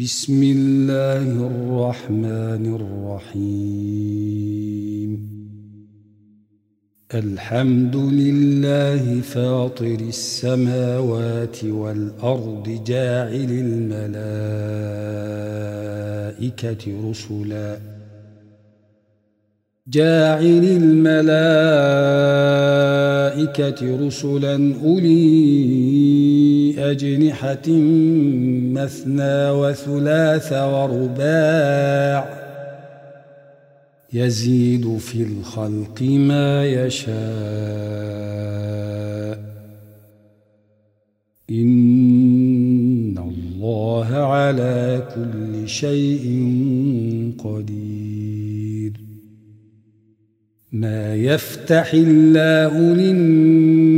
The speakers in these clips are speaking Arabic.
بسم الله الرحمن الرحيم. الحمد لله فاطر السماوات والأرض جاعل الملائكة رسلا. جاعل الملائكة رسلا أولي أجنحة مثنى وثلاث ورباع يزيد في الخلق ما يشاء. إن الله على كل شيء قدير. ما يفتح الله للناس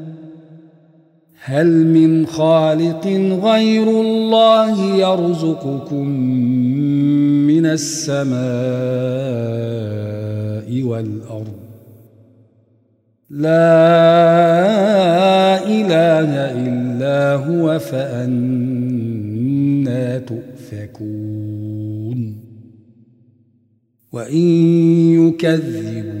هل من خالق غير الله يرزقكم من السماء والأرض؟ لا إله إلا هو فأنا تؤفكون. وإن يكذبوك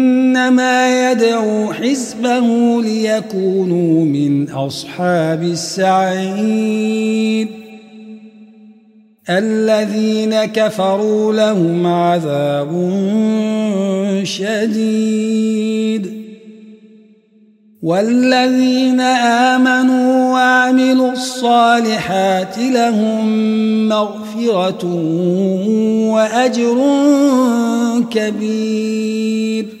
إنما يدعو حزبه ليكونوا من أصحاب السعير. الذين كفروا لهم عذاب شديد. والذين آمنوا وعملوا الصالحات لهم مغفرة وأجر كبير.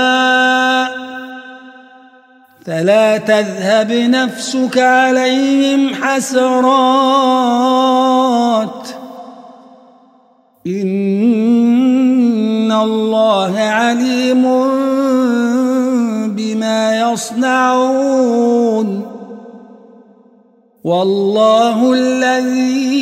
فلا تذهب نفسك عليهم حسرات إن الله عليم بما يصنعون والله الذي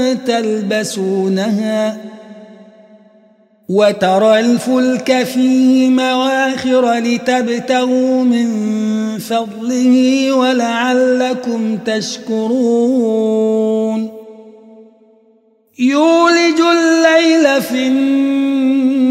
تلبسونها وترى الفلك فيه مواخر لتبتغوا من فضله ولعلكم تشكرون. يولج الليل في النهار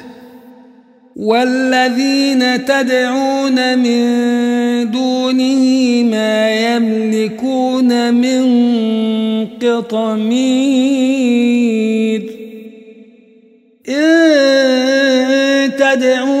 والذين تدعون من دونه ما يملكون من قطمير. إن تدعوهم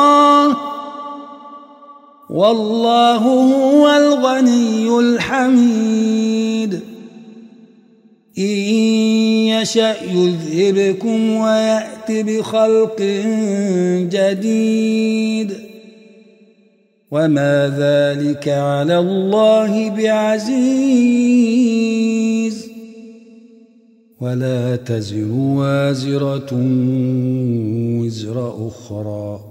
والله هو الغني الحميد. إن يشأ يذهبكم ويأت بخلق جديد. وما ذلك على الله بعزيز. ولا تزر وازرة وزر أخرى.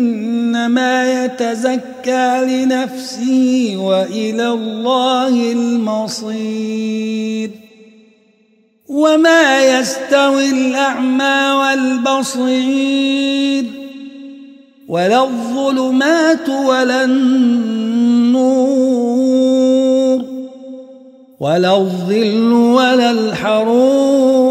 فإنما يتزكى لنفسه وإلى الله المصير. وما يستوي الأعمى والبصير. ولا الظلمات ولا النور. ولا الظل ولا الحرور.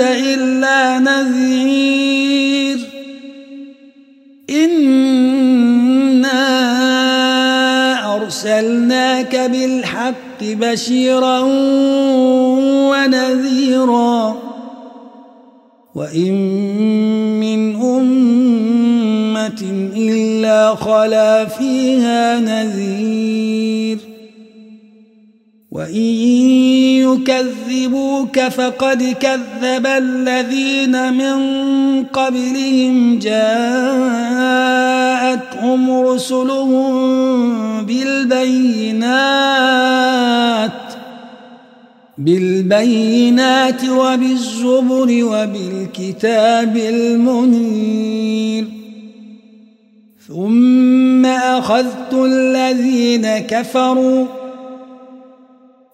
إلا نذير إنا أرسلناك بالحق بشيرا ونذيرا وإن من أمة إلا خلا فيها نذير وإن يكذبوك فقد كذب الذين من قبلهم جاءتهم رسلهم بالبينات بالبينات وبالزبر وبالكتاب المنير ثم أخذت الذين كفروا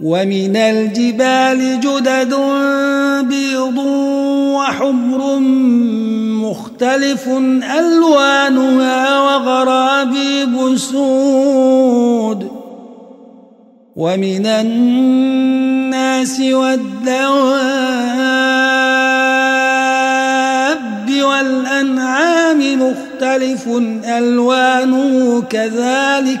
ومن الجبال جدد بيض وحمر مختلف ألوانها وغرابيب سود. ومن الناس والدواب والأنعام مختلف ألوانه كذلك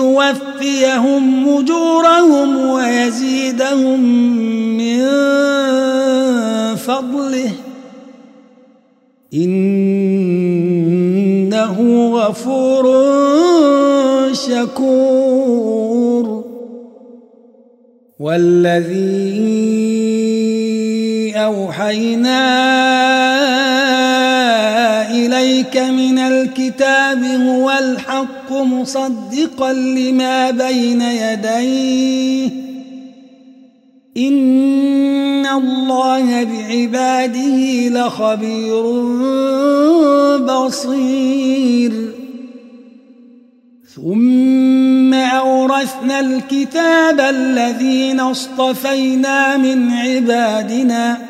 ليوفيهم أجورهم ويزيدهم من فضله. إنه غفور شكور. والذي أوحينا إليك من الكتاب هو الحق. مصدقا لما بين يديه. إن الله بعباده لخبير بصير. ثم أورثنا الكتاب الذين اصطفينا من عبادنا.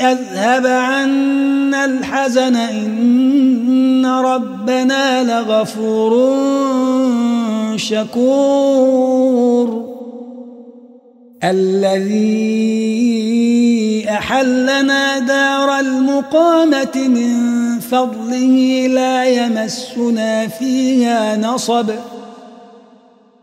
أذهب عنا الحزن إن ربنا لغفور شكور. الذي أحلنا دار المقامة من فضله لا يمسنا فيها نصب.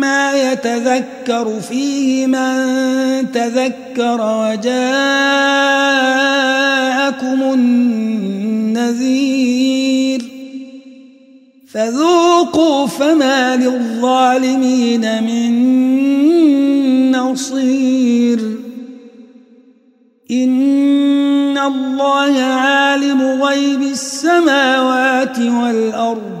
ما يتذكر فيه من تذكر وجاءكم النذير فذوقوا فما للظالمين من نصير إن الله عالم غيب السماوات والأرض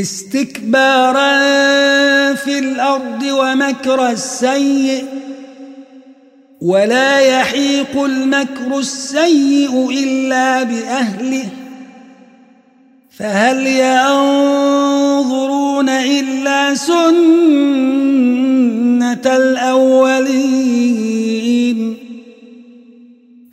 استكبارا في الأرض ومكر السيء ولا يحيق المكر السيء إلا بأهله فهل ينظرون إلا سنة الأولين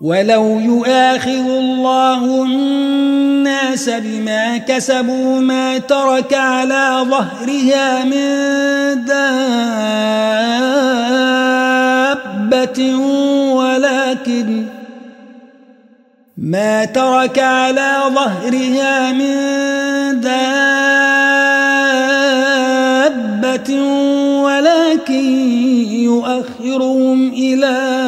ولو يؤاخذ الله الناس بما كسبوا ما ترك على ظهرها من دابة ولكن ما ترك على ظهرها من دابة ولكن يؤخرهم إلى